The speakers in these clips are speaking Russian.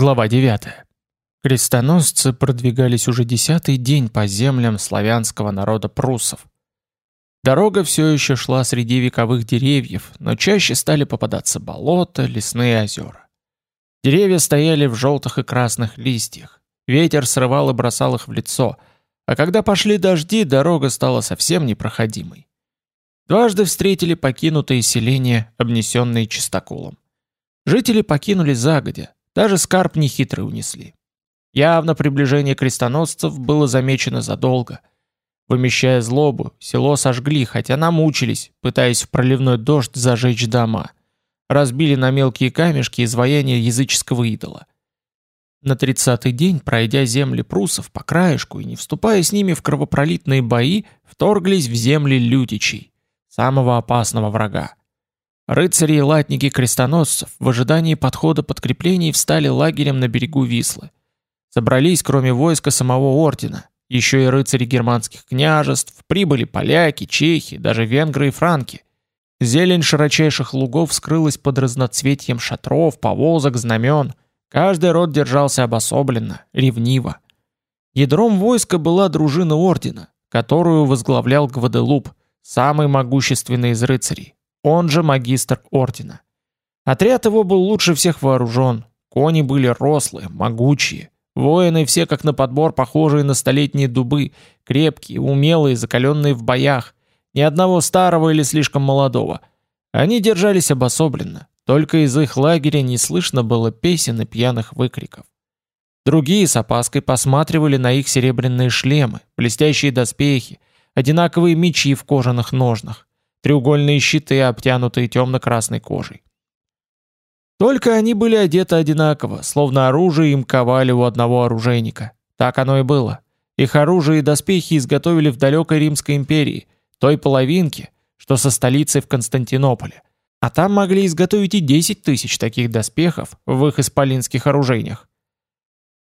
Глава 9. Крестоносцы продвигались уже десятый день по землям славянского народа пруссов. Дорога все еще шла среди вековых деревьев, но чаще стали попадаться болота, лесные озера. Деревья стояли в желтых и красных листьях. Ветер срывал и бросал их в лицо, а когда пошли дожди, дорога стала совсем непроходимой. Дважды встретили покинутые селения, обнесенные чистоколом. Жители покинули загодя, даже скарб нехитрый унесли. Явно приближение крестоносцев было замечено задолго. Вымещая злобу, село сожгли, хотя намучились, пытаясь в проливной дождь зажечь дома. Разбили на мелкие камешки изваяния языческого идола. На тридцатый день, пройдя земли прусов по краешку и не вступая с ними в кровопролитные бои, вторглись в земли лютичей, самого опасного врага. Рыцари и латники крестоносцев в ожидании подхода подкреплений встали лагерем на берегу Вислы. Собрались, кроме войска самого ордена, еще и рыцари германских княжеств, прибыли поляки, чехи, даже венгры и франки. Зелень широчайших лугов скрылась под разноцветием шатров, повозок, знамен. Каждый род держался обособленно, ревниво. Ядром войска была дружина ордена, которую возглавлял Гваделуп, самый могущественный из рыцарей он же магистр ордена. Отряд его был лучше всех вооружен, кони были рослые, могучие, воины все как на подбор похожие на столетние дубы, крепкие, умелые, закаленные в боях, ни одного старого или слишком молодого. Они держались обособленно, только из их лагеря не слышно было песен и пьяных выкриков. Другие с опаской посматривали на их серебряные шлемы, блестящие доспехи, одинаковые мечи в кожаных ножнах треугольные щиты, обтянутые темно-красной кожей. Только они были одеты одинаково, словно оружие им ковали у одного оружейника. Так оно и было. Их оружие и доспехи изготовили в далекой Римской империи, той половинке, что со столицей в Константинополе. А там могли изготовить и 10 тысяч таких доспехов в их исполинских оружейнях.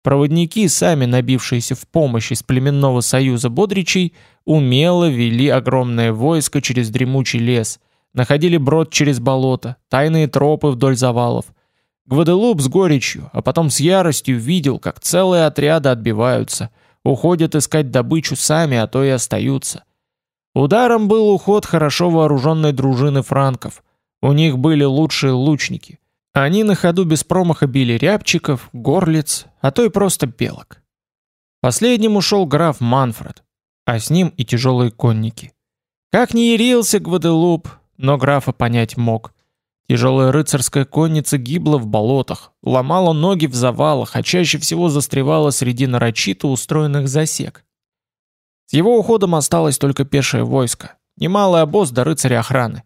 Проводники, сами набившиеся в помощь из племенного союза бодричей, умело вели огромное войско через дремучий лес, находили брод через болото, тайные тропы вдоль завалов. Гваделуп с горечью, а потом с яростью видел, как целые отряды отбиваются, уходят искать добычу сами, а то и остаются. Ударом был уход хорошо вооруженной дружины франков. У них были лучшие лучники. Они на ходу без промаха били рябчиков, горлиц, а то и просто белок. Последним ушел граф Манфред, а с ним и тяжелые конники. Как ни ярился Гваделуп, но графа понять мог. Тяжелая рыцарская конница гибла в болотах, ломала ноги в завалах, а чаще всего застревала среди нарочито устроенных засек. С его уходом осталось только пешее войско, немалый обоз до рыцаря охраны.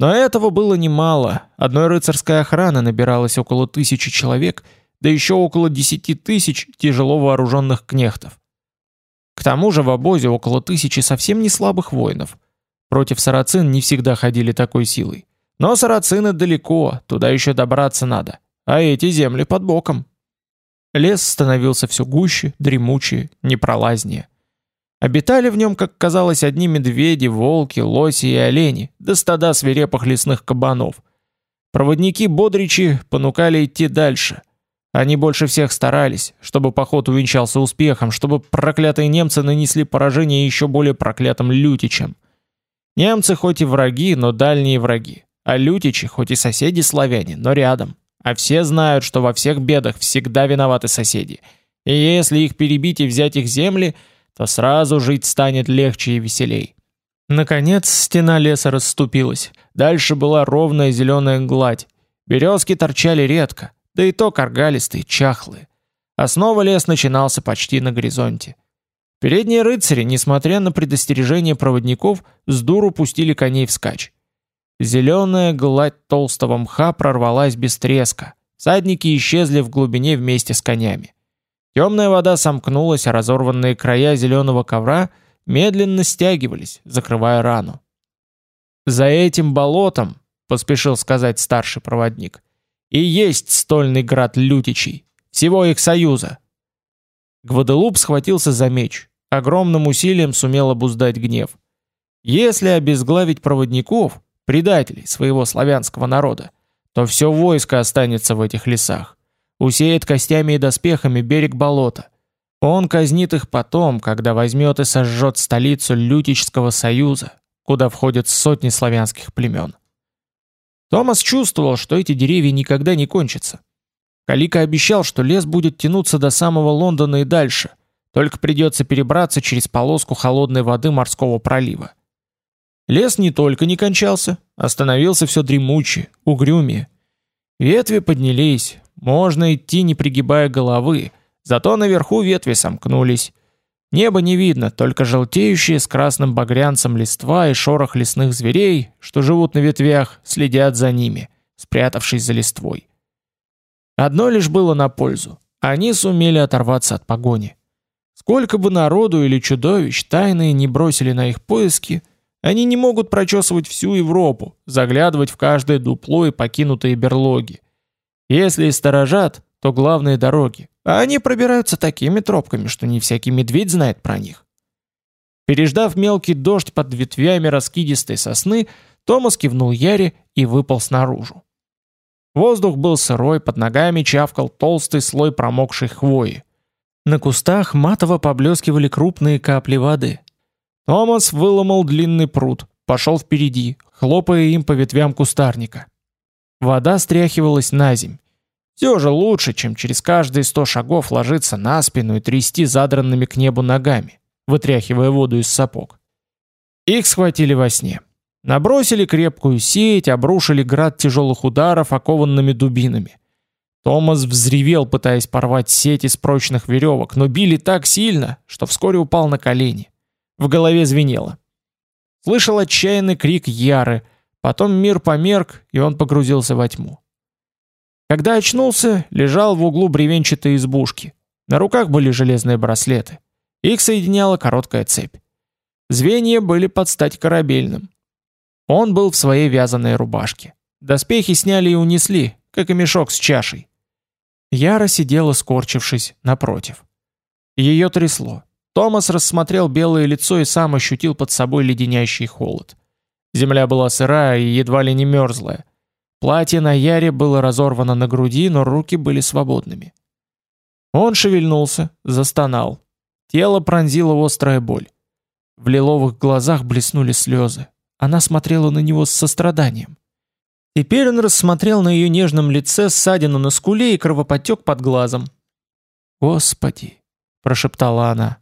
Но этого было немало. Одной рыцарской охраны набиралось около тысячи человек, да еще около десяти тысяч тяжело вооруженных кнехтов. К тому же в обозе около тысячи совсем не слабых воинов. Против сарацин не всегда ходили такой силой. Но сарацины далеко, туда еще добраться надо. А эти земли под боком. Лес становился все гуще, дремучее, непролазнее. Обитали в нем, как казалось, одни медведи, волки, лоси и олени, да стада свирепых лесных кабанов. Проводники Бодричи понукали идти дальше. Они больше всех старались, чтобы поход увенчался успехом, чтобы проклятые немцы нанесли поражение еще более проклятым лютичам. Немцы хоть и враги, но дальние враги, а лютичи хоть и соседи славяне, но рядом. А все знают, что во всех бедах всегда виноваты соседи. И если их перебить и взять их земли – то сразу жить станет легче и веселей. Наконец стена леса расступилась. Дальше была ровная зеленая гладь. Березки торчали редко, да и то каргалистые, чахлые. А снова лес начинался почти на горизонте. Передние рыцари, несмотря на предостережение проводников, с дуру пустили коней вскачь. Зеленая гладь толстого мха прорвалась без треска. Садники исчезли в глубине вместе с конями. Темная вода сомкнулась, а разорванные края зеленого ковра медленно стягивались, закрывая рану. «За этим болотом», — поспешил сказать старший проводник, — «и есть стольный град Лютичей, всего их союза». Гваделуп схватился за меч, огромным усилием сумел обуздать гнев. Если обезглавить проводников, предателей своего славянского народа, то все войско останется в этих лесах. Усеет костями и доспехами берег болота. Он казнит их потом, когда возьмет и сожжет столицу Лютического союза, куда входят сотни славянских племен. Томас чувствовал, что эти деревья никогда не кончатся. Калика обещал, что лес будет тянуться до самого Лондона и дальше, только придется перебраться через полоску холодной воды морского пролива. Лес не только не кончался, остановился все дремучее, угрюмее. Ветви поднялись, можно идти не пригибая головы, зато наверху ветви сомкнулись. Небо не видно, только желтеющие с красным багрянцем листва и шорох лесных зверей, что живут на ветвях, следят за ними, спрятавшись за листвой. Одно лишь было на пользу. Они сумели оторваться от погони. Сколько бы народу или чудовищ тайные не бросили на их поиски, они не могут прочесывать всю Европу, заглядывать в каждое дупло и покинутые берлоги. Если и сторожат, то главные дороги, а они пробираются такими тропками, что не всякий медведь знает про них. Переждав мелкий дождь под ветвями раскидистой сосны, Томас кивнул Яре и выпал снаружи. Воздух был сырой, под ногами чавкал толстый слой промокшей хвои. На кустах матово поблескивали крупные капли воды. Томас выломал длинный пруд, пошел впереди, хлопая им по ветвям кустарника. Вода стряхивалась на земь. Все же лучше, чем через каждые сто шагов ложиться на спину и трясти задранными к небу ногами, вытряхивая воду из сапог. Их схватили во сне. Набросили крепкую сеть, обрушили град тяжелых ударов окованными дубинами. Томас взревел, пытаясь порвать сеть из прочных веревок, но били так сильно, что вскоре упал на колени. В голове звенело. Слышал отчаянный крик Яры, потом мир померк, и он погрузился во тьму. Когда очнулся, лежал в углу бревенчатой избушки. На руках были железные браслеты. Их соединяла короткая цепь. Звенья были под стать корабельным. Он был в своей вязаной рубашке. Доспехи сняли и унесли, как и мешок с чашей. Яра сидела скорчившись напротив. Ее трясло. Томас рассмотрел белое лицо и сам ощутил под собой леденящий холод. Земля была сырая и едва ли не мерзлая. Платье на Яре было разорвано на груди, но руки были свободными. Он шевельнулся, застонал. Тело пронзила острая боль. В лиловых глазах блеснули слезы. Она смотрела на него с состраданием. Теперь он рассмотрел на ее нежном лице ссадину на скуле и кровоподтек под глазом. «Господи!» – прошептала она.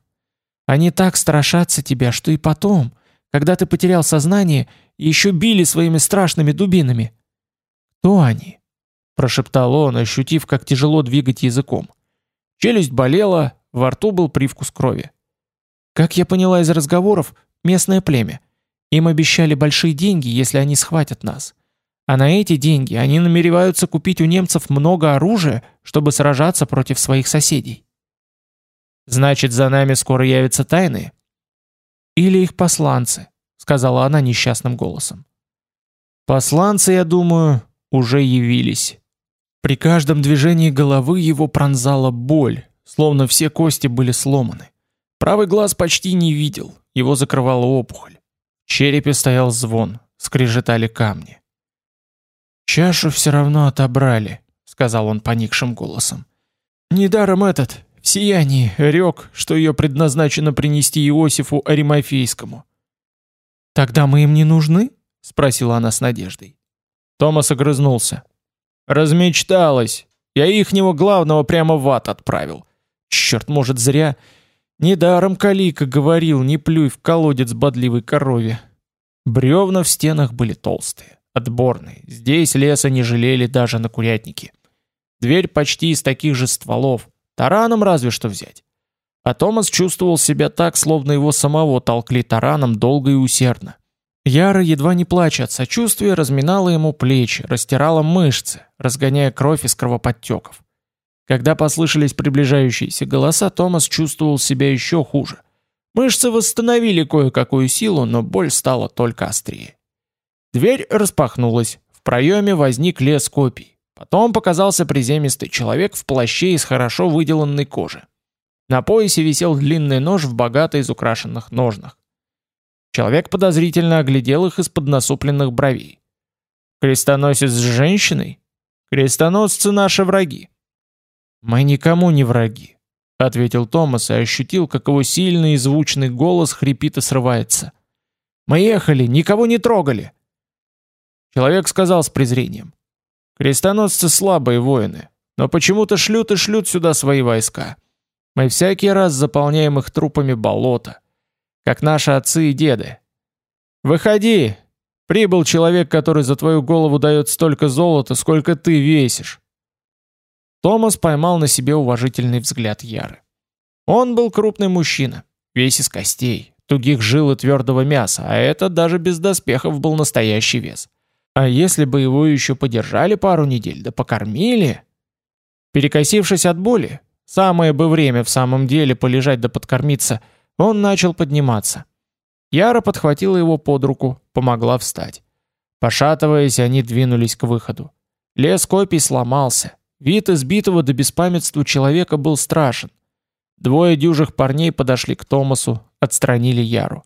Они так страшатся тебя, что и потом, когда ты потерял сознание, еще били своими страшными дубинами. Кто они? прошептал он, ощутив, как тяжело двигать языком. Челюсть болела, во рту был привкус крови. Как я поняла из разговоров, местное племя. Им обещали большие деньги, если они схватят нас. А на эти деньги они намереваются купить у немцев много оружия, чтобы сражаться против своих соседей. Значит, за нами скоро явятся тайны? Или их посланцы, сказала она несчастным голосом. Посланцы, я думаю, уже явились. При каждом движении головы его пронзала боль, словно все кости были сломаны. Правый глаз почти не видел, его закрывала опухоль. В черепе стоял звон, скрежетали камни. «Чашу все равно отобрали», — сказал он поникшим голосом. «Недаром этот, сиянии рек, что ее предназначено принести Иосифу Аримафейскому. «Тогда мы им не нужны?» — спросила она с надеждой. Томас огрызнулся. «Размечталась. Я ихнего главного прямо в ад отправил. Черт, может, зря. Недаром Калика говорил, не плюй в колодец бодливой корове. Бревна в стенах были толстые, отборные. Здесь леса не жалели даже на курятнике. Дверь почти из таких же стволов, Тараном разве что взять. А Томас чувствовал себя так, словно его самого толкли тараном долго и усердно. Яра, едва не плача от сочувствия, разминала ему плечи, растирала мышцы, разгоняя кровь из кровоподтеков. Когда послышались приближающиеся голоса, Томас чувствовал себя еще хуже. Мышцы восстановили кое-какую силу, но боль стала только острее. Дверь распахнулась, в проеме возник лес копий. Потом показался приземистый человек в плаще из хорошо выделанной кожи. На поясе висел длинный нож в богато изукрашенных ножнах. Человек подозрительно оглядел их из-под насупленных бровей. «Крестоносец с женщиной? Крестоносцы наши враги». Мы никому не враги, ответил Томас и ощутил, как его сильный и звучный голос хрипит и срывается. Мы ехали, никого не трогали. Человек сказал с презрением: Крестоносцы слабые воины, но почему-то шлют и шлют сюда свои войска. Мы всякий раз заполняем их трупами болота, как наши отцы и деды. Выходи, прибыл человек, который за твою голову дает столько золота, сколько ты весишь. Томас поймал на себе уважительный взгляд Яры. Он был крупный мужчина, весь из костей, тугих жил и твердого мяса, а это даже без доспехов был настоящий вес. А если бы его еще подержали пару недель, да покормили... Перекосившись от боли, самое бы время в самом деле полежать да подкормиться, он начал подниматься. Яра подхватила его под руку, помогла встать. Пошатываясь, они двинулись к выходу. Лес копий сломался. Вид избитого до беспамятства человека был страшен. Двое дюжих парней подошли к Томасу, отстранили Яру.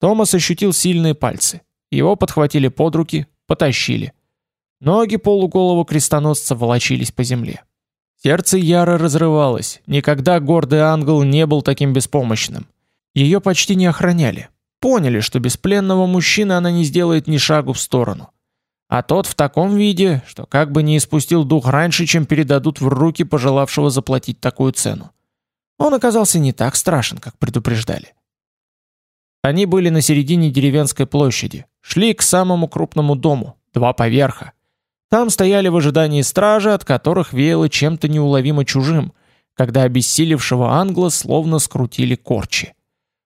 Томас ощутил сильные пальцы. Его подхватили под руки, потащили. Ноги полуголого крестоносца волочились по земле. Сердце Яры разрывалось. Никогда гордый ангел не был таким беспомощным. Ее почти не охраняли. Поняли, что без пленного мужчины она не сделает ни шагу в сторону. А тот в таком виде, что как бы не испустил дух раньше, чем передадут в руки пожелавшего заплатить такую цену. Он оказался не так страшен, как предупреждали. Они были на середине деревенской площади, шли к самому крупному дому, два поверха. Там стояли в ожидании стражи, от которых веяло чем-то неуловимо чужим, когда обессилевшего англа словно скрутили корчи.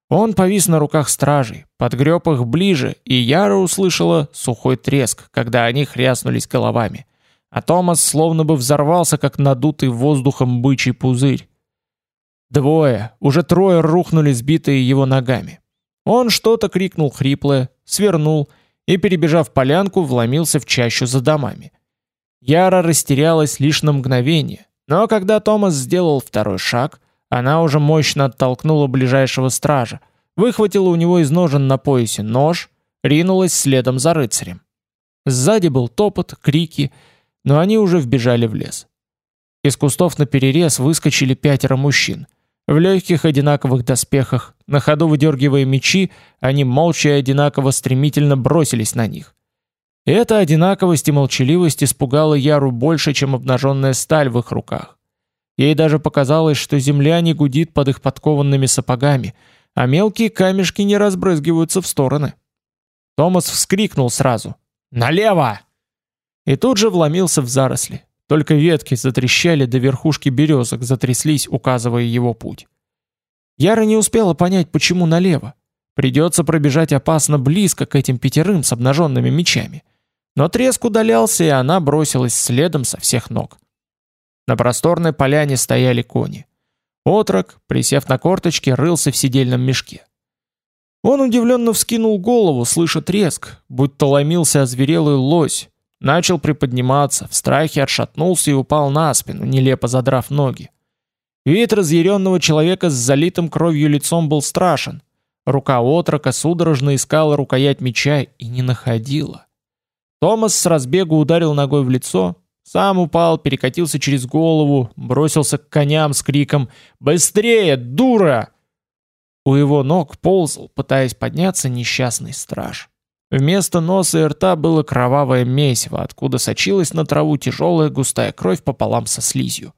Он повис на руках стражей, подгреб их ближе, и Яра услышала сухой треск, когда они хряснулись головами. А Томас словно бы взорвался, как надутый воздухом бычий пузырь. Двое, уже трое рухнули сбитые его ногами. Он что-то крикнул хриплое, свернул и, перебежав полянку, вломился в чащу за домами. Яра растерялась лишь на мгновение, но когда Томас сделал второй шаг, она уже мощно оттолкнула ближайшего стража, выхватила у него из ножен на поясе нож, ринулась следом за рыцарем. Сзади был топот, крики, но они уже вбежали в лес. Из кустов на перерез выскочили пятеро мужчин. В легких одинаковых доспехах, на ходу выдергивая мечи, они молча и одинаково стремительно бросились на них. Эта одинаковость и молчаливость испугала Яру больше, чем обнаженная сталь в их руках. Ей даже показалось, что земля не гудит под их подкованными сапогами, а мелкие камешки не разбрызгиваются в стороны. Томас вскрикнул сразу «Налево!» и тут же вломился в заросли. Только ветки затрещали до верхушки березок, затряслись, указывая его путь. Яра не успела понять, почему налево. Придется пробежать опасно близко к этим пятерым с обнаженными мечами. Но треск удалялся, и она бросилась следом со всех ног. На просторной поляне стояли кони. Отрок, присев на корточки, рылся в сидельном мешке. Он удивленно вскинул голову, слыша треск, будто ломился озверелый лось, Начал приподниматься, в страхе отшатнулся и упал на спину, нелепо задрав ноги. Вид разъяренного человека с залитым кровью лицом был страшен. Рука отрока судорожно искала рукоять меча и не находила. Томас с разбегу ударил ногой в лицо, сам упал, перекатился через голову, бросился к коням с криком «Быстрее, дура!». У его ног ползал, пытаясь подняться, несчастный страж. Вместо носа и рта было кровавое месиво, откуда сочилась на траву тяжелая густая кровь пополам со слизью.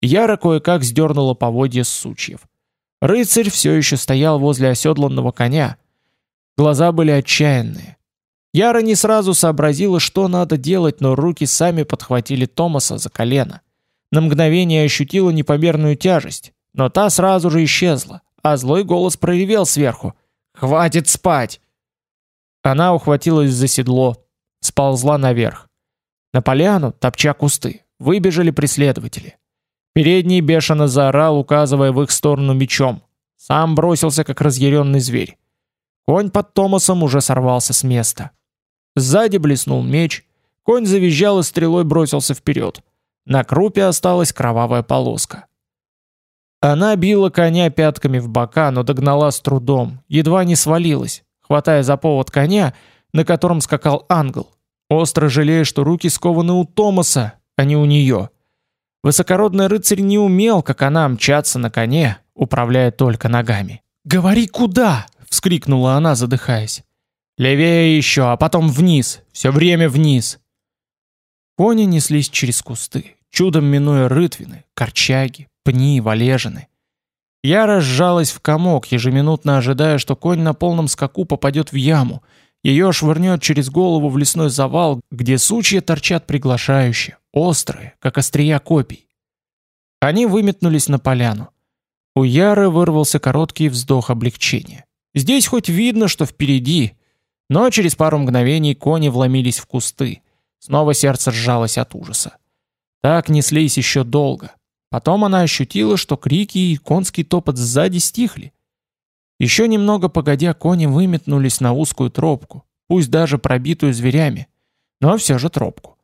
Яра кое-как сдернула поводья с сучьев. Рыцарь все еще стоял возле оседланного коня. Глаза были отчаянные. Яра не сразу сообразила, что надо делать, но руки сами подхватили Томаса за колено. На мгновение ощутила непомерную тяжесть, но та сразу же исчезла, а злой голос проревел сверху. «Хватит спать! Она ухватилась за седло, сползла наверх. На поляну, топча кусты, выбежали преследователи. Передний бешено заорал, указывая в их сторону мечом. Сам бросился, как разъяренный зверь. Конь под Томасом уже сорвался с места. Сзади блеснул меч. Конь завизжал и стрелой бросился вперед. На крупе осталась кровавая полоска. Она била коня пятками в бока, но догнала с трудом, едва не свалилась хватая за повод коня, на котором скакал ангел, остро жалея, что руки скованы у Томаса, а не у нее. Высокородный рыцарь не умел, как она, мчаться на коне, управляя только ногами. «Говори, куда?» — вскрикнула она, задыхаясь. «Левее еще, а потом вниз, все время вниз». Кони неслись через кусты, чудом минуя рытвины, корчаги, пни, валежины. Я разжалась в комок, ежеминутно ожидая, что конь на полном скаку попадет в яму, ее швырнет через голову в лесной завал, где сучья торчат приглашающе, острые, как острия копий. Они выметнулись на поляну. У Яры вырвался короткий вздох облегчения. Здесь хоть видно, что впереди, но через пару мгновений кони вломились в кусты. Снова сердце сжалось от ужаса. Так неслись еще долго. Потом она ощутила, что крики и конский топот сзади стихли. Еще немного погодя, кони выметнулись на узкую тропку, пусть даже пробитую зверями, но все же тропку.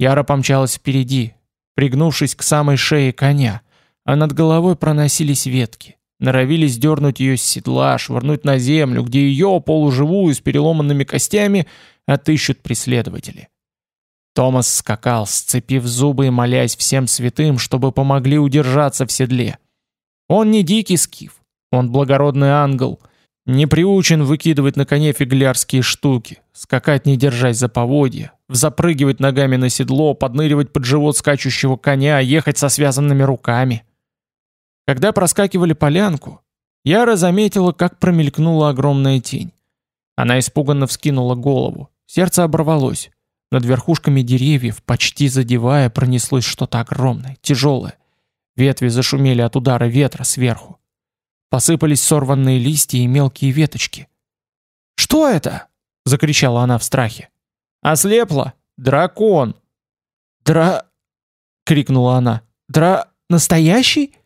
Яра помчалась впереди, пригнувшись к самой шее коня, а над головой проносились ветки, норовились дернуть ее с седла, швырнуть на землю, где ее, полуживую, с переломанными костями, отыщут преследователи. Томас скакал, сцепив зубы и молясь всем святым, чтобы помогли удержаться в седле. Он не дикий скиф, он благородный ангел, не приучен выкидывать на коне фиглярские штуки, скакать не держась за поводья, запрыгивать ногами на седло, подныривать под живот скачущего коня, ехать со связанными руками. Когда проскакивали полянку, Яра заметила, как промелькнула огромная тень. Она испуганно вскинула голову. Сердце оборвалось. Над верхушками деревьев, почти задевая, пронеслось что-то огромное, тяжелое. Ветви зашумели от удара ветра сверху. Посыпались сорванные листья и мелкие веточки. «Что это?» — закричала она в страхе. «Ослепла! Дракон!» «Дра...» — крикнула она. «Дра... настоящий?»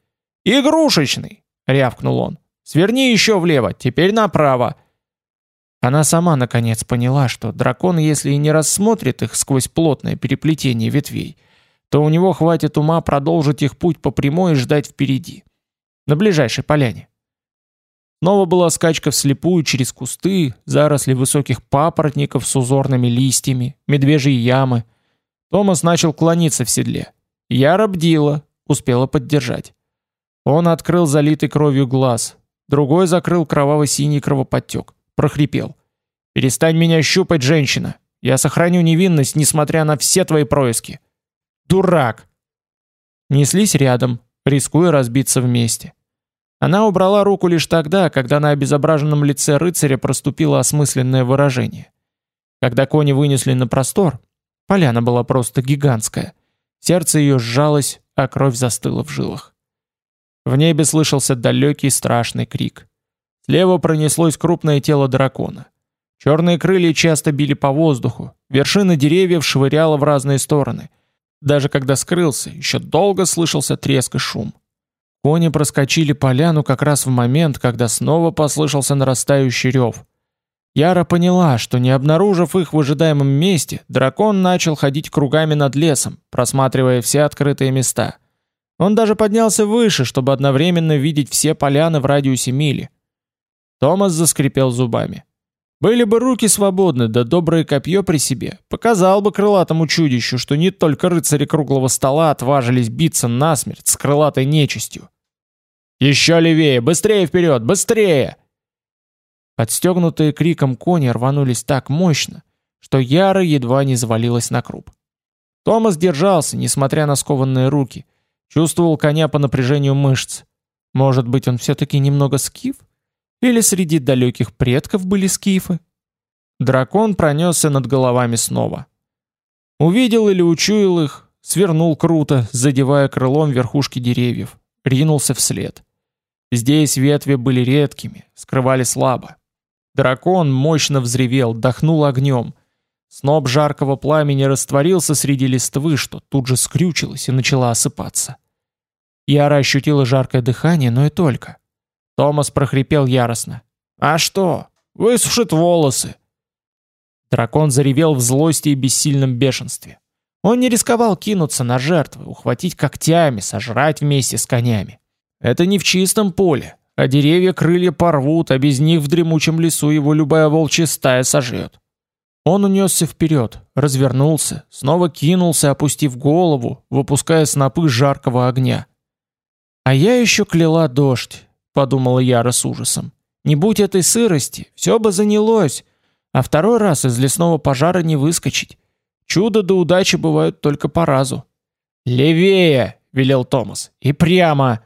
«Игрушечный!» — рявкнул он. «Сверни еще влево, теперь направо!» Она сама наконец поняла, что дракон, если и не рассмотрит их сквозь плотное переплетение ветвей, то у него хватит ума продолжить их путь по прямой и ждать впереди, на ближайшей поляне. Снова была скачка вслепую через кусты, заросли высоких папоротников с узорными листьями, медвежьи ямы. Томас начал клониться в седле. Я робдила, успела поддержать. Он открыл залитый кровью глаз, другой закрыл кроваво-синий кровоподтек прохрипел. «Перестань меня щупать, женщина! Я сохраню невинность, несмотря на все твои происки!» «Дурак!» Неслись рядом, рискуя разбиться вместе. Она убрала руку лишь тогда, когда на обезображенном лице рыцаря проступило осмысленное выражение. Когда кони вынесли на простор, поляна была просто гигантская. Сердце ее сжалось, а кровь застыла в жилах. В небе слышался далекий страшный крик. Слева пронеслось крупное тело дракона. Черные крылья часто били по воздуху, вершины деревьев швыряло в разные стороны. Даже когда скрылся, еще долго слышался треск и шум. Кони проскочили поляну как раз в момент, когда снова послышался нарастающий рев. Яра поняла, что не обнаружив их в ожидаемом месте, дракон начал ходить кругами над лесом, просматривая все открытые места. Он даже поднялся выше, чтобы одновременно видеть все поляны в радиусе мили. Томас заскрипел зубами. Были бы руки свободны, да доброе копье при себе, показал бы крылатому чудищу, что не только рыцари круглого стола отважились биться насмерть с крылатой нечистью. «Еще левее! Быстрее вперед! Быстрее!» Подстегнутые криком кони рванулись так мощно, что Яра едва не завалилась на круп. Томас держался, несмотря на скованные руки, чувствовал коня по напряжению мышц. Может быть, он все-таки немного скиф? Или среди далеких предков были скифы? Дракон пронесся над головами снова. Увидел или учуял их, свернул круто, задевая крылом верхушки деревьев, ринулся вслед. Здесь ветви были редкими, скрывали слабо. Дракон мощно взревел, дохнул огнем. Сноп жаркого пламени растворился среди листвы, что тут же скрючилось и начала осыпаться. Яра ощутила жаркое дыхание, но и только. Томас прохрипел яростно. «А что? Высушит волосы!» Дракон заревел в злости и бессильном бешенстве. Он не рисковал кинуться на жертвы, ухватить когтями, сожрать вместе с конями. Это не в чистом поле, а деревья крылья порвут, а без них в дремучем лесу его любая волчья стая сожрет. Он унесся вперед, развернулся, снова кинулся, опустив голову, выпуская снопы жаркого огня. А я еще кляла дождь, подумала Яра с ужасом. Не будь этой сырости, все бы занялось, а второй раз из лесного пожара не выскочить. Чудо да удачи бывают только по разу. «Левее!» — велел Томас. «И прямо!»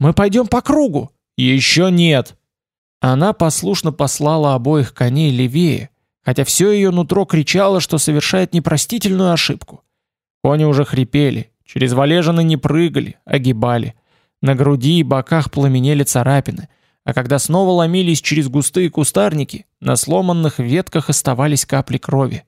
«Мы пойдем по кругу!» «Еще нет!» Она послушно послала обоих коней левее, хотя все ее нутро кричало, что совершает непростительную ошибку. Кони уже хрипели, через валежины не прыгали, огибали. На груди и боках пламенели царапины, а когда снова ломились через густые кустарники, на сломанных ветках оставались капли крови.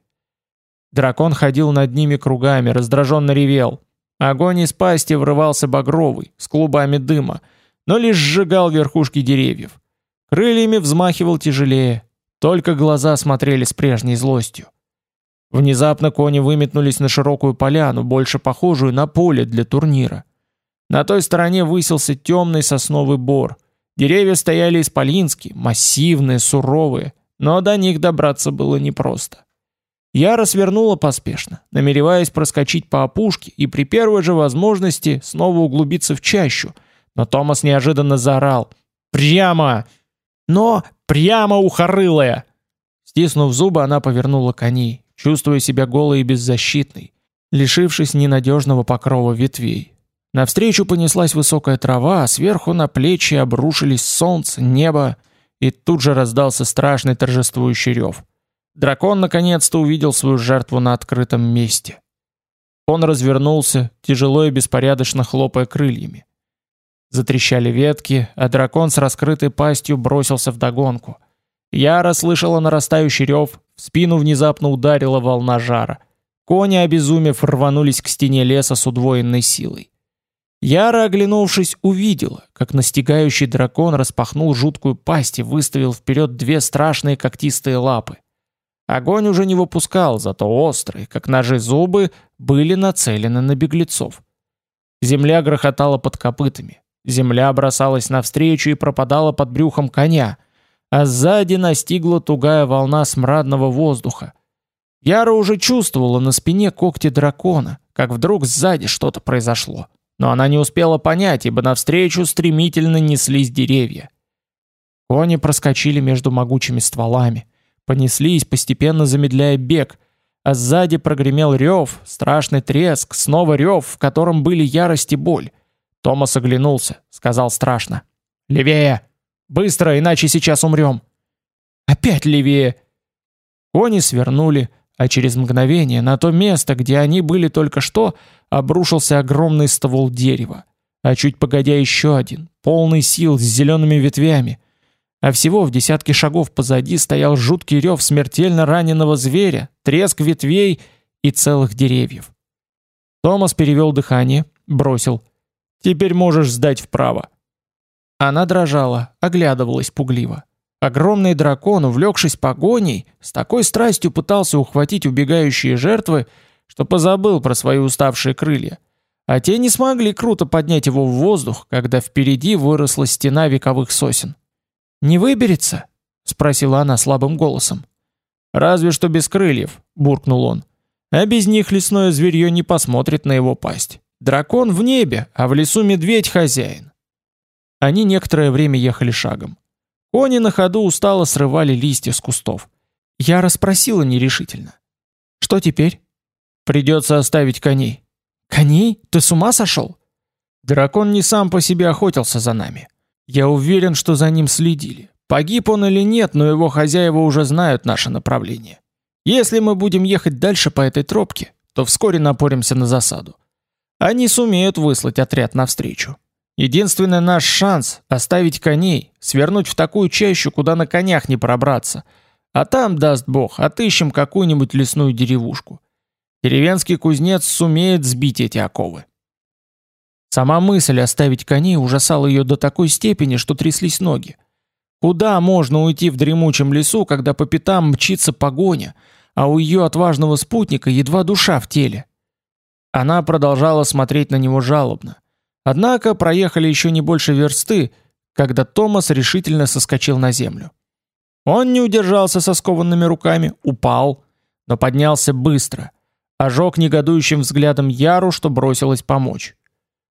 Дракон ходил над ними кругами, раздраженно ревел. Огонь из пасти врывался багровый, с клубами дыма, но лишь сжигал верхушки деревьев. Крыльями взмахивал тяжелее, только глаза смотрели с прежней злостью. Внезапно кони выметнулись на широкую поляну, больше похожую на поле для турнира. На той стороне высился темный сосновый бор. Деревья стояли исполинские, массивные, суровые, но до них добраться было непросто. Я развернула поспешно, намереваясь проскочить по опушке и при первой же возможности снова углубиться в чащу, но Томас неожиданно заорал «Прямо!» «Но прямо ухорылая!» Стиснув зубы, она повернула коней, чувствуя себя голой и беззащитной, лишившись ненадежного покрова ветвей. Навстречу понеслась высокая трава, а сверху на плечи обрушились солнце, небо, и тут же раздался страшный торжествующий рев. Дракон наконец-то увидел свою жертву на открытом месте. Он развернулся, тяжело и беспорядочно хлопая крыльями. Затрещали ветки, а дракон с раскрытой пастью бросился в догонку. Я расслышала нарастающий рев, в спину внезапно ударила волна жара. Кони, обезумев, рванулись к стене леса с удвоенной силой. Яра, оглянувшись, увидела, как настигающий дракон распахнул жуткую пасть и выставил вперед две страшные когтистые лапы. Огонь уже не выпускал, зато острые, как ножи зубы, были нацелены на беглецов. Земля грохотала под копытами. Земля бросалась навстречу и пропадала под брюхом коня, а сзади настигла тугая волна смрадного воздуха. Яра уже чувствовала на спине когти дракона, как вдруг сзади что-то произошло. Но она не успела понять, ибо навстречу стремительно неслись деревья. Кони проскочили между могучими стволами — понеслись, постепенно замедляя бег, а сзади прогремел рев, страшный треск, снова рев, в котором были ярость и боль. Томас оглянулся, сказал страшно. «Левее! Быстро, иначе сейчас умрем!» «Опять левее!» Кони свернули, а через мгновение на то место, где они были только что, обрушился огромный ствол дерева, а чуть погодя еще один, полный сил с зелеными ветвями, а всего в десятке шагов позади стоял жуткий рев смертельно раненого зверя, треск ветвей и целых деревьев. Томас перевел дыхание, бросил. «Теперь можешь сдать вправо». Она дрожала, оглядывалась пугливо. Огромный дракон, увлекшись погоней, с такой страстью пытался ухватить убегающие жертвы, что позабыл про свои уставшие крылья. А те не смогли круто поднять его в воздух, когда впереди выросла стена вековых сосен. Не выберется? спросила она слабым голосом. Разве что без крыльев, буркнул он. А без них лесное зверье не посмотрит на его пасть. Дракон в небе, а в лесу медведь хозяин. Они некоторое время ехали шагом. Кони на ходу устало срывали листья с кустов. Я расспросила нерешительно. Что теперь? Придется оставить коней. Коней? Ты с ума сошел? Дракон не сам по себе охотился за нами. Я уверен, что за ним следили. Погиб он или нет, но его хозяева уже знают наше направление. Если мы будем ехать дальше по этой тропке, то вскоре напоримся на засаду. Они сумеют выслать отряд навстречу. Единственный наш шанс оставить коней, свернуть в такую чащу, куда на конях не пробраться. А там, даст бог, отыщем какую-нибудь лесную деревушку. Деревенский кузнец сумеет сбить эти оковы. Сама мысль оставить коней ужасала ее до такой степени, что тряслись ноги. Куда можно уйти в дремучем лесу, когда по пятам мчится погоня, а у ее отважного спутника едва душа в теле? Она продолжала смотреть на него жалобно. Однако проехали еще не больше версты, когда Томас решительно соскочил на землю. Он не удержался со скованными руками, упал, но поднялся быстро, ожег негодующим взглядом Яру, что бросилась помочь.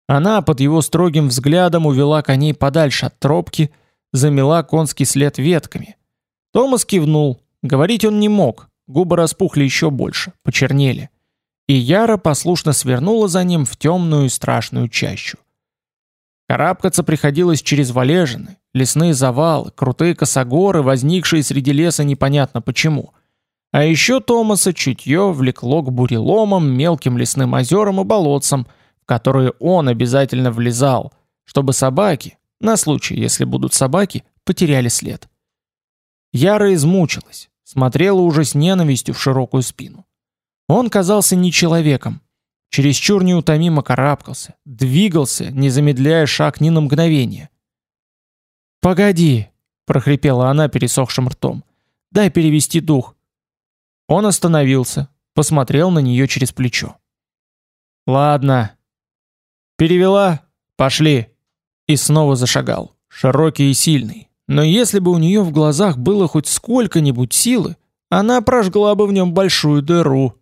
Она под его строгим взглядом увела коней подальше от тропки, замела конский след ветками. Томас кивнул, говорить он не мог, губы распухли еще больше, почернели. И Яра послушно свернула за ним в темную и страшную чащу. Карабкаться приходилось через валежины, лесные завалы, крутые косогоры, возникшие среди леса непонятно почему. А еще Томаса чутье влекло к буреломам, мелким лесным озерам и болотцам, в которые он обязательно влезал, чтобы собаки, на случай, если будут собаки, потеряли след. Яра измучилась, смотрела уже с ненавистью в широкую спину. Он казался не человеком, чересчур неутомимо карабкался, двигался, не замедляя шаг ни на мгновение. «Погоди!» — прохрипела она пересохшим ртом. «Дай перевести дух». Он остановился, посмотрел на нее через плечо. «Ладно». «Перевела? Пошли!» И снова зашагал, широкий и сильный. Но если бы у нее в глазах было хоть сколько-нибудь силы, она прожгла бы в нем большую дыру.